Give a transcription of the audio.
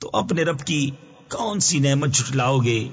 تو اپنے رب کی کون سی نعمت جھٹلاؤ گے؟